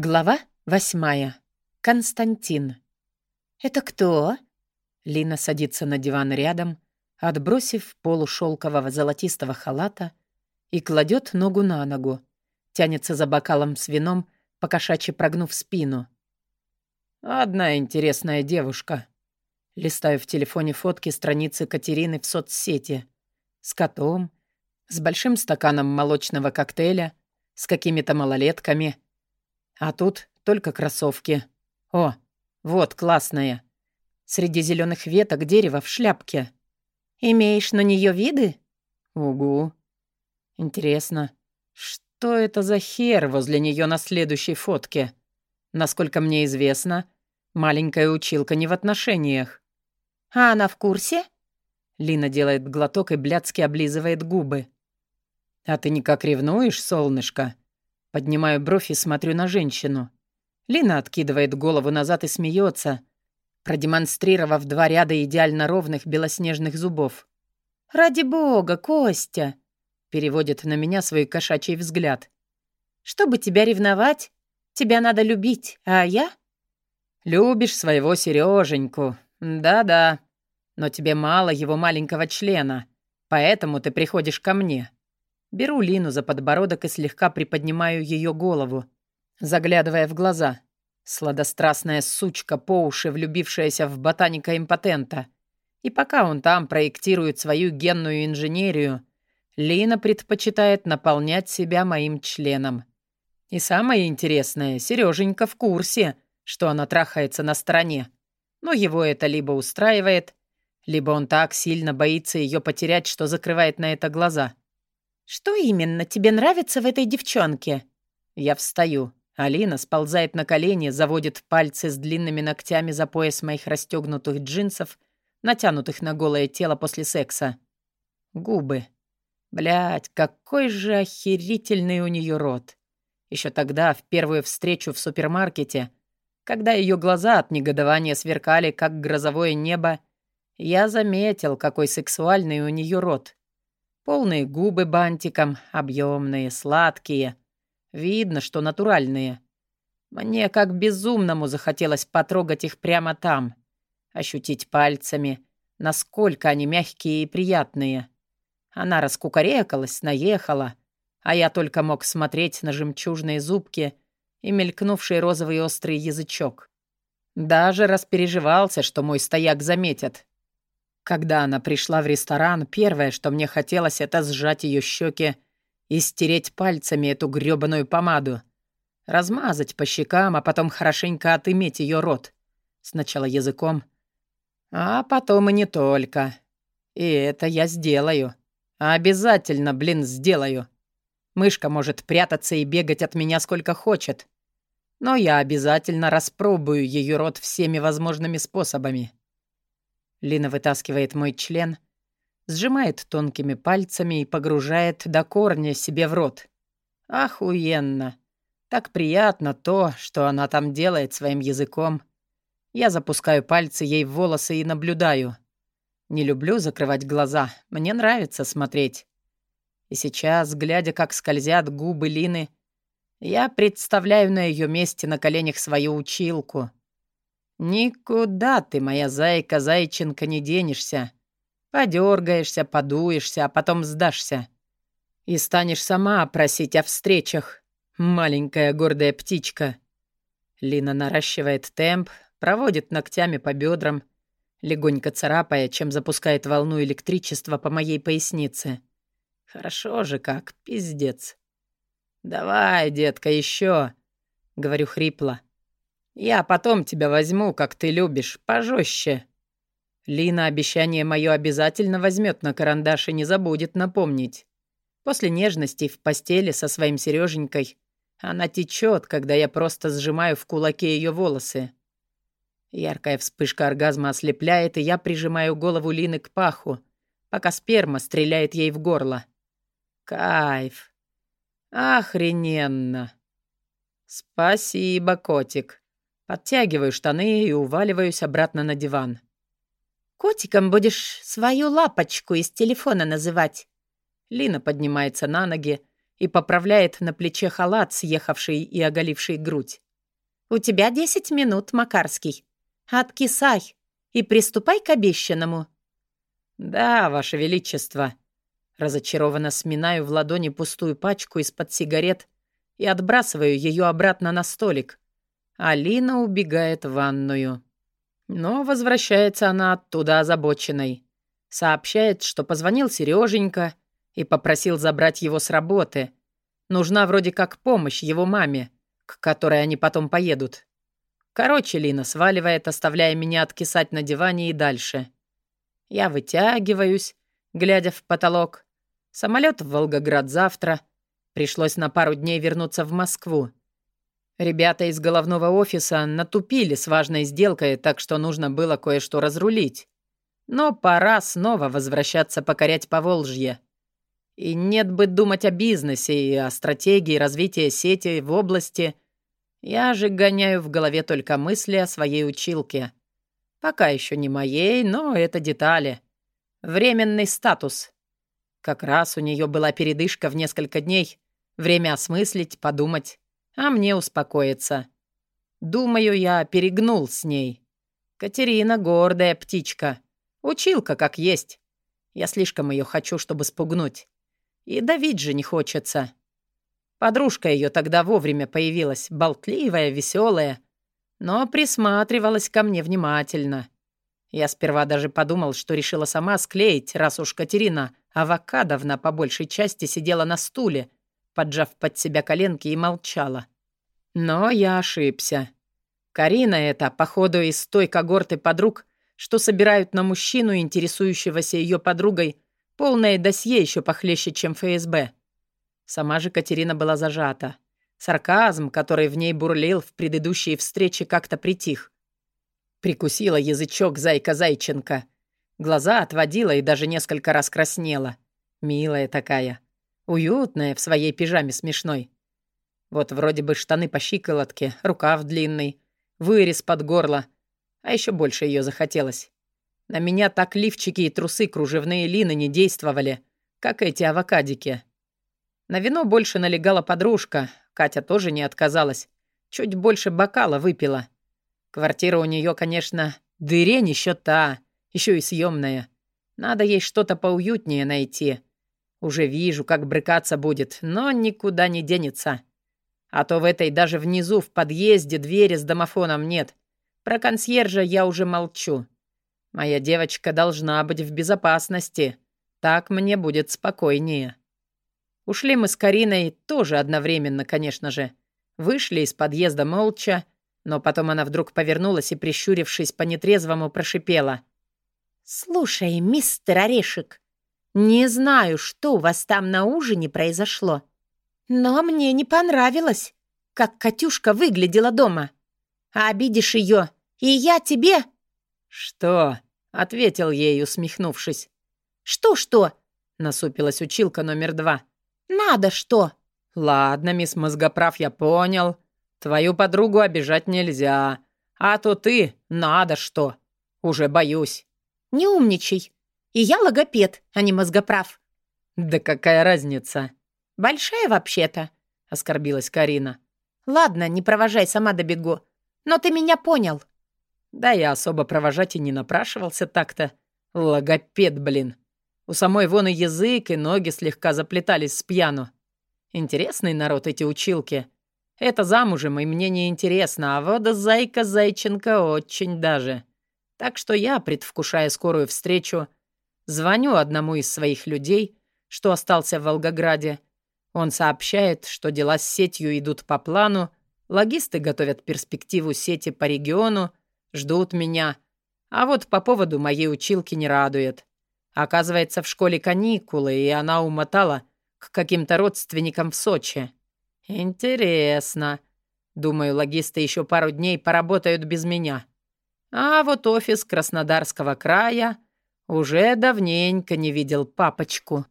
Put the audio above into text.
Глава восьмая. Константин. «Это кто?» Лина садится на диван рядом, отбросив полу шелкового золотистого халата и кладет ногу на ногу, тянется за бокалом с вином, покошачьи прогнув спину. «Одна интересная девушка». Листаю в телефоне фотки страницы Катерины в соцсети. С котом, с большим стаканом молочного коктейля, с какими-то малолетками — а тут только кроссовки. О, вот классная. Среди зеленых веток дерева в шляпке. Имеешь на нее виды? Угу. Интересно, что это за хер возле нее на следующей фотке? Насколько мне известно, маленькая училка не в отношениях. А она в курсе? Лина делает глоток и блядски облизывает губы. «А ты никак ревнуешь, солнышко?» Поднимаю бровь и смотрю на женщину. Лина откидывает голову назад и смеется, продемонстрировав два ряда идеально ровных белоснежных зубов. «Ради бога, Костя!» переводит на меня свой кошачий взгляд. «Чтобы тебя ревновать, тебя надо любить, а я...» «Любишь своего Сереженьку, да-да, но тебе мало его маленького члена, поэтому ты приходишь ко мне. Беру Лину за подбородок и слегка приподнимаю ее голову, заглядывая в глаза. Сладострастная сучка по уши, влюбившаяся в ботаника-импотента. И пока он там проектирует свою генную инженерию, Лина предпочитает наполнять себя моим членом. И самое интересное, Сереженька в курсе, что она трахается на стороне. Но его это либо устраивает, либо он так сильно боится ее потерять, что закрывает на это глаза. «Что именно тебе нравится в этой девчонке?» Я встаю. Алина сползает на колени, заводит пальцы с длинными ногтями за пояс моих расстегнутых джинсов, натянутых на голое тело после секса. Губы. Блядь, какой же охерительный у нее рот. Еще тогда, в первую встречу в супермаркете, когда ее глаза от негодования сверкали, как грозовое небо, я заметил, какой сексуальный у нее рот. Полные губы бантиком, объемные, сладкие. Видно, что натуральные. Мне как безумному захотелось потрогать их прямо там. Ощутить пальцами, насколько они мягкие и приятные. Она раскукарекалась, наехала, а я только мог смотреть на жемчужные зубки и мелькнувший розовый острый язычок. Даже распереживался, что мой стояк заметят. Когда она пришла в ресторан, первое, что мне хотелось, это сжать ее щеки и стереть пальцами эту грёбаную помаду. Размазать по щекам, а потом хорошенько отыметь ее рот. Сначала языком, а потом и не только. И это я сделаю. Обязательно, блин, сделаю. Мышка может прятаться и бегать от меня сколько хочет. Но я обязательно распробую ее рот всеми возможными способами. Лина вытаскивает мой член, сжимает тонкими пальцами и погружает до корня себе в рот. Охуенно! Так приятно то, что она там делает своим языком. Я запускаю пальцы ей в волосы и наблюдаю. Не люблю закрывать глаза, мне нравится смотреть. И сейчас, глядя, как скользят губы Лины, я представляю на ее месте на коленях свою училку — «Никуда ты, моя зайка-зайченка, не денешься. Подергаешься, подуешься, а потом сдашься. И станешь сама просить о встречах, маленькая гордая птичка». Лина наращивает темп, проводит ногтями по бедрам, легонько царапая, чем запускает волну электричества по моей пояснице. «Хорошо же как, пиздец». «Давай, детка, еще», — говорю хрипло. Я потом тебя возьму, как ты любишь, пожестче. Лина обещание мое обязательно возьмет на карандаш и не забудет напомнить. После нежностей в постели со своим Сереженькой она течет, когда я просто сжимаю в кулаке ее волосы. Яркая вспышка оргазма ослепляет, и я прижимаю голову Лины к паху, пока сперма стреляет ей в горло. Кайф. Охрененно. Спасибо, котик. Подтягиваю штаны и уваливаюсь обратно на диван. «Котиком будешь свою лапочку из телефона называть». Лина поднимается на ноги и поправляет на плече халат, съехавший и оголивший грудь. «У тебя десять минут, Макарский. Откисай и приступай к обещанному». «Да, Ваше Величество». Разочарованно сминаю в ладони пустую пачку из-под сигарет и отбрасываю ее обратно на столик. Алина убегает в ванную. Но возвращается она оттуда озабоченной. Сообщает, что позвонил Сереженька и попросил забрать его с работы. Нужна вроде как помощь его маме, к которой они потом поедут. Короче, Лина сваливает, оставляя меня откисать на диване и дальше. Я вытягиваюсь, глядя в потолок. Самолет в Волгоград завтра. Пришлось на пару дней вернуться в Москву. Ребята из головного офиса натупили с важной сделкой, так что нужно было кое-что разрулить. Но пора снова возвращаться покорять Поволжье. И нет бы думать о бизнесе и о стратегии развития сети в области. Я же гоняю в голове только мысли о своей училке. Пока еще не моей, но это детали. Временный статус. Как раз у нее была передышка в несколько дней. Время осмыслить, подумать а мне успокоиться. Думаю, я перегнул с ней. Катерина гордая птичка. Училка как есть. Я слишком ее хочу, чтобы спугнуть. И давить же не хочется. Подружка ее тогда вовремя появилась, болтливая, веселая, но присматривалась ко мне внимательно. Я сперва даже подумал, что решила сама склеить, раз уж Катерина Авокадовна по большей части сидела на стуле, поджав под себя коленки и молчала. Но я ошибся. Карина это, походу, из той когорты подруг, что собирают на мужчину, интересующегося ее подругой, полное досье еще похлеще, чем ФСБ. Сама же Катерина была зажата. Сарказм, который в ней бурлил в предыдущей встрече, как-то притих. Прикусила язычок зайка Зайченко. Глаза отводила и даже несколько раз краснела. Милая такая. Уютная в своей пижаме смешной. Вот вроде бы штаны по щиколотке, рукав длинный, вырез под горло. А еще больше ее захотелось. На меня так лифчики и трусы кружевные лины не действовали, как эти авокадики. На вино больше налегала подружка, Катя тоже не отказалась. Чуть больше бокала выпила. Квартира у нее, конечно, дырень еще та, еще и съемная. Надо ей что-то поуютнее найти. Уже вижу, как брыкаться будет, но никуда не денется. А то в этой даже внизу, в подъезде, двери с домофоном нет. Про консьержа я уже молчу. Моя девочка должна быть в безопасности. Так мне будет спокойнее. Ушли мы с Кариной тоже одновременно, конечно же. Вышли из подъезда молча, но потом она вдруг повернулась и, прищурившись по нетрезвому, прошипела. «Слушай, мистер Орешек, не знаю, что у вас там на ужине произошло, но мне не понравилось, как Катюшка выглядела дома. А обидишь ее, и я тебе...» «Что?» — ответил ей, усмехнувшись. «Что-что?» — насупилась училка номер два. «Надо что?» «Ладно, мисс Мозгоправ, я понял. Твою подругу обижать нельзя. А то ты надо что. Уже боюсь». «Не умничай. И я логопед, а не мозгоправ». «Да какая разница?» «Большая вообще-то», — оскорбилась Карина. «Ладно, не провожай, сама добегу. Но ты меня понял». Да я особо провожать и не напрашивался так-то. Логопед, блин. У самой вон и язык, и ноги слегка заплетались с пьяну. Интересный народ эти училки. Это замужем, и мне не интересно, а вот зайка Зайченко очень даже. Так что я, предвкушая скорую встречу, звоню одному из своих людей, что остался в Волгограде, он сообщает, что дела с сетью идут по плану, логисты готовят перспективу сети по региону, ждут меня. А вот по поводу моей училки не радует. Оказывается, в школе каникулы, и она умотала к каким-то родственникам в Сочи. Интересно. Думаю, логисты еще пару дней поработают без меня. А вот офис Краснодарского края уже давненько не видел папочку.